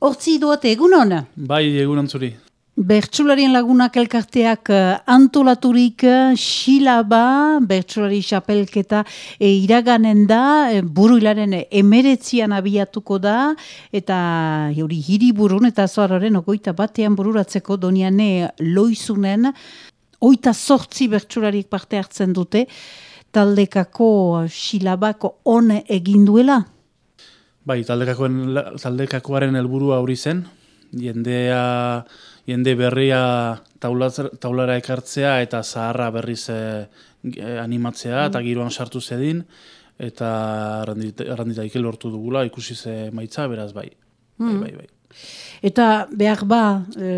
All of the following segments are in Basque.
Hortzi doate, egun hona? Bai, egun antzuri. Bertsularien lagunak elkarteak uh, antolaturik uh, xilaba, bertsulari xapelketa e, iraganen da, e, buru hilaren emeretzian abiatuko da, eta hori hiriburun eta zoararen ogoita batean bururatzeko doniane loizunen, oita sortzi bertsularik parte hartzen dute, taldekako xilabako on egin duela? Bai, taldekakoaren helburua hori zen, jendea, jende berria taulara ekartzea eta zaharra berriz eh, animatzea eta mm. giroan sartu zedin, eta arrandita ikel lortu dugula, ikusi ze maitza, beraz bai. bai, mm. bai, bai. Eta behar ba, e,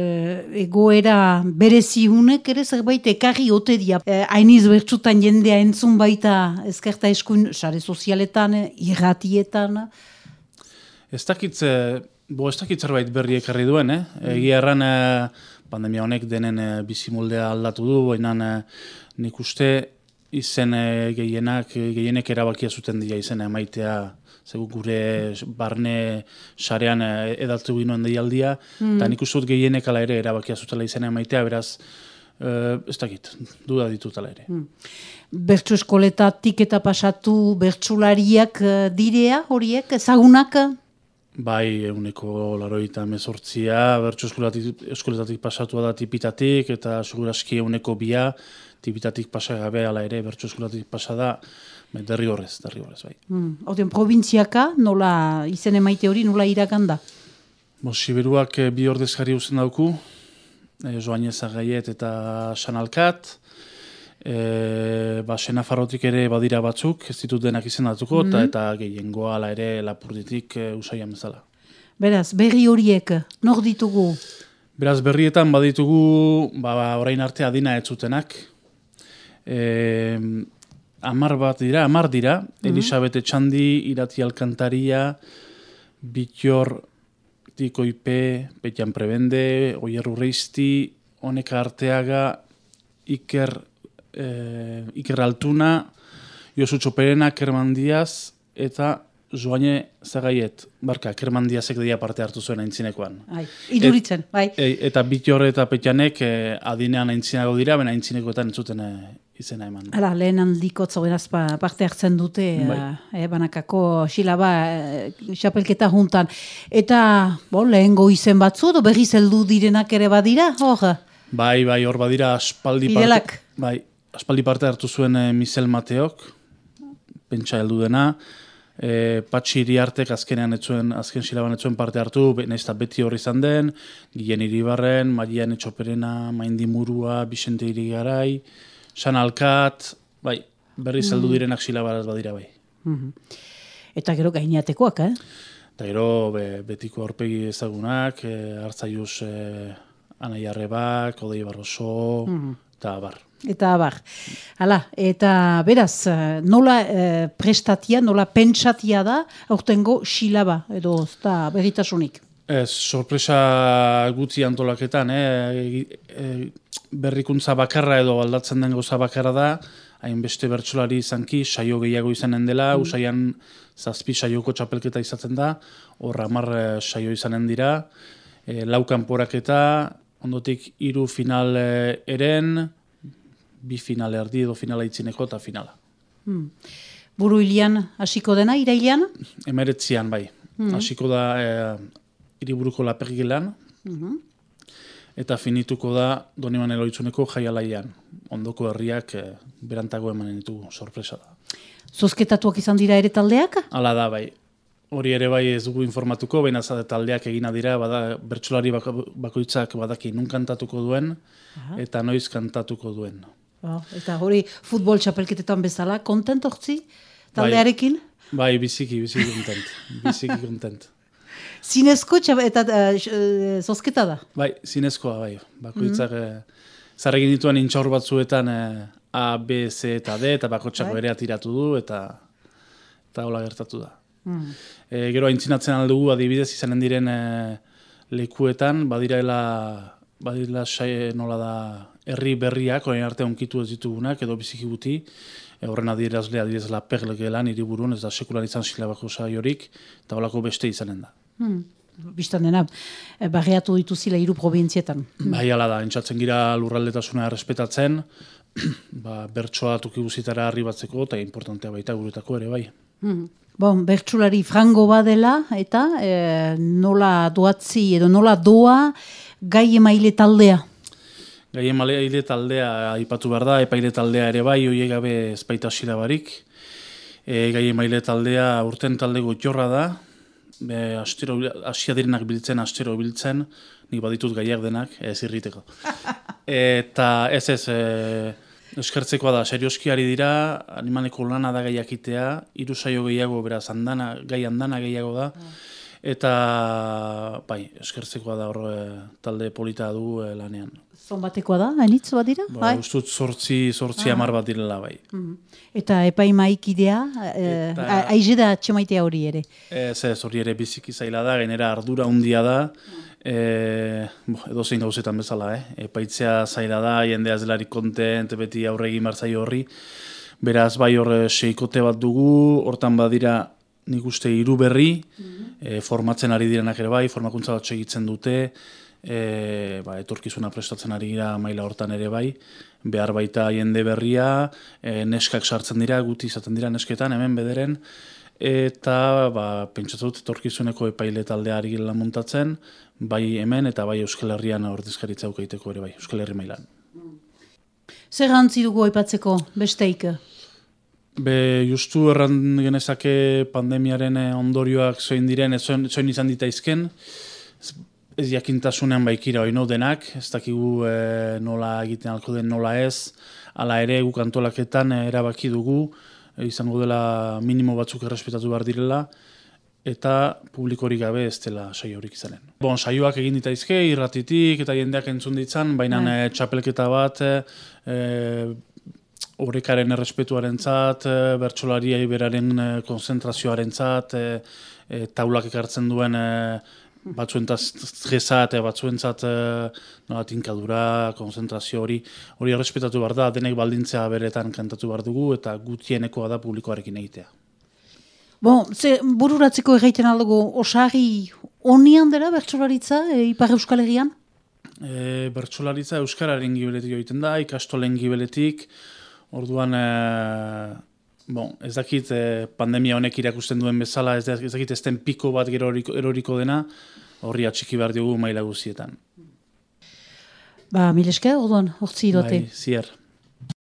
egoera berezi hunek ere zerbait ekarri ote dia. E, Ainiz bertsutan jendea entzun baita ezkerta eskuin, sare sozialetan, irratietan, Ez dakit, bo ez dakit zerbait berri ekarri duen, eh? Mm. Egia erran eh, pandemia honek denen eh, bizimoldea aldatu du, baina eh, nik uste izen gehienak, gehienek erabakia zuten dira izen emaitea, zegu gure barne sarean edatu ginoen deialdia, mm. eta nik uste gehienek ala ere erabakia zutela izena emaitea, beraz, Uh, ez dakit, duda ditut ala ere. Hmm. Bertsu eskoletatik eta pasatu bertsulariak direa horiek, ezagunak Bai, eguneko laroita mezortzia, bertso eskoletatik pasatua da tipitatik, eta seguraski eguneko bia, tipitatik pasagabe ala ere, bertso eskoletatik pasada, derri horrez, derri horrez, bai. Hmm. Oten, provintziaka, nola, izen emaite hori, nola irakanda? Bo, Siberuak eh, bi ordezkari uzen dauku, e, Joan Ezagaiet eta Sanalkat, e, ba, senafarrotik ere badira batzuk, ez ditut denak izendatuko, mm -hmm. eta gehiengoa ala ere lapurditik e, usaian bezala. Beraz, berri horiek, nor ditugu? Beraz, berrietan baditugu, ba, ba, orain arte adina ez zutenak. E, amar bat dira, amar dira, mm -hmm. Elisabete Txandi, Irati Alkantaria, Bitor, Tiko Ipe, Petian Prebende, Oyer Urreizti, Honeka Arteaga, Iker e, Iker Altuna, Josu Txoperena, Kerman Diaz, eta Joane Zagaiet, barka, Kerman Diazek dia parte hartu zuen aintzinekoan. Ai, iduritzen, bai. E, eta Bitore eta Petianek e, adinean aintzinago dira, baina aintzinakoetan entzuten e, izena eman. Hala, lehen handiko zoberaz parte hartzen dute, bai. e, banakako xilaba e, xapelketa juntan. Eta, bo, lehen izen batzu, do berri zeldu direnak ere badira, hor? Bai, bai, hor badira, aspaldi parte. Bai, aspaldi parte hartu zuen e, Michel Mateok, pentsa heldu dena, e, patxi iriartek azkenean etzuen, azken silaban etzuen parte hartu, nahiz beti horri izan den, Gien Iribarren, Marian Etxoperena, Maindi Murua, Bixente Irigarai, San Alkat, bai, berri zeldu mm. direnak silabaraz badira bai. Mm Eta gero gainatekoak, eh? Eta gero be, betiko horpegi ezagunak, e, hartzaiuz e, Anai Odei Barroso, mm eta bar. Eta bar. Hala, eta beraz, eh, nola eh, prestatia, nola pentsatia da, aurtengo xilaba, edo da berritasunik? Ez, sorpresa gutzi antolaketan, eh? E, berrikuntza bakarra edo aldatzen den goza bakarra da, hainbeste bertsolari izanki, saio gehiago izanen dela, mm. usaian zazpi saioko txapelketa izaten da, hor amar saio izanen dira, e, laukan poraketa, ondotik hiru final eren, bi final erdi edo finala itzineko eta finala. Hmm. Buru hilian hasiko dena, irailean? Emeretzian, bai. Hmm. Hasiko da e, iriburuko lapergilan, hmm. eta finituko da doniman eloitzuneko jaialaian. Ondoko herriak e, berantago emanen ditu sorpresa da. Zozketatuak izan dira ere taldeak? Hala da, bai. Hori ere bai ez dugu informatuko, baina zade taldeak egina dira, bada, bertsolari bakoitzak badaki nun kantatuko duen, eta noiz kantatuko duen. Oh, eta hori futbol txapelketetan bezala, kontent hortzi taldearekin? Bai, bai biziki, biziki kontent. biziki kontent. Zinezko eta uh, zozketa da? Bai, zinezkoa, bai. Bakoitzak, mm -hmm. zarregin dituen intxaur batzuetan A, B, C eta D, eta bakotxak bai. berea tiratu du, eta eta hola gertatu da. Mm. E, gero aintzinatzen aldugu, adibidez, izanen diren e, lekuetan, badirela, badirela sai nola da, herri berriak, orain arte onkitu ez ditugunak, edo biziki guti, e, horren adierazle adibidez la perle gelan, iriburun, ez da sekular izan silabako saiorik, eta holako beste izanen da. Hmm. biztan dena, e, barreatu dituzila hiru provintzietan. Bai, ala da, entzatzen gira lurraldetasuna respetatzen, ba, bertsoa tuki guzitara harri batzeko, eta importantea baita guretako ere, bai. Mm. Bon, bertsulari frango badela, eta e, nola doatzi edo nola doa gai emaile taldea? Gai emaile taldea aipatu behar da, epaile taldea ere bai, oie gabe ezpaita barik. E, gai emaile taldea urten talde gutxorra da, be, astero, asia direnak biltzen, astero biltzen, nik baditut gaiak denak, ez irriteko. Eta ez ez, e, eskertzekoa da, serioskiari dira, animaleko lana da gaiakitea, iru saio gehiago, beraz, andana, gai andana gehiago da, eta bai, eskertzekoa da hor e, talde polita du e, lanean. Zonbatekoa da, hainitz bat dira? Ba, bai? Ustut sortzi, sortzi ah. amar bat direla bai. Mm Eta epaimaik idea, eh, aize da txemaitea hori ere? Ez ez, hori ere biziki zaila da, genera ardura handia da, e, bo, edo zein gauzetan bezala, eh? epaitzea zaila da, jendea zelari kontent, beti aurre egin martzai horri, beraz bai hor seikote bat dugu, hortan badira nik uste hiru berri, mm formatzen ari direnak ere bai, formakuntza bat segitzen dute, e, ba, etorkizuna prestatzen ari gira maila hortan ere bai, behar baita jende berria, e, neskak sartzen dira, guti izaten dira nesketan, hemen bederen, eta ba, pentsatzen dut etorkizuneko epaile taldea ari gila montatzen, bai hemen eta bai Euskal Herrian ordezkaritza ukaiteko ere bai, Euskal Herri mailan. Zer gantzi dugu aipatzeko besteik? Be, justu erran genezake pandemiaren ondorioak zoin diren, zoin izan ditaizken, ez jakintasunean baikira hori no denak, ez dakigu e, nola egiten alko den nola ez, ala ere guk antolaketan e, erabaki dugu, izango dela minimo batzuk errespetatu behar direla, eta publikorik gabe ez dela saio horik izanen. Bon, saioak egin ditaizke, irratitik eta jendeak entzun ditzan, baina e, txapelketa bat, e, horrekaren errespetuaren zat, bertxolaria iberaren konzentrazioaren zat, taulak ekartzen duen batzuentzat stresa eta batzuentzat uh, tinkadura, konzentrazio hori, hori errespetatu behar da, denek baldintzea beretan kantatu behar dugu eta gutienekoa da publikoarekin egitea. Bon, ze bururatzeko egiten aldugu, osari onian dela bertsolaritza e, Ipar Euskal Herrian? E, bertsolaritza Euskararen gibeletik egiten da, ikastolen gibeletik, orduan... E, Bon, ez dakit eh, pandemia honek irakusten duen bezala, ez dakit ez den piko bat gero eroriko dena, horri atxiki behar diogu maila guzietan. Ba, mileske, orduan, hortzi dote. Bai, zier.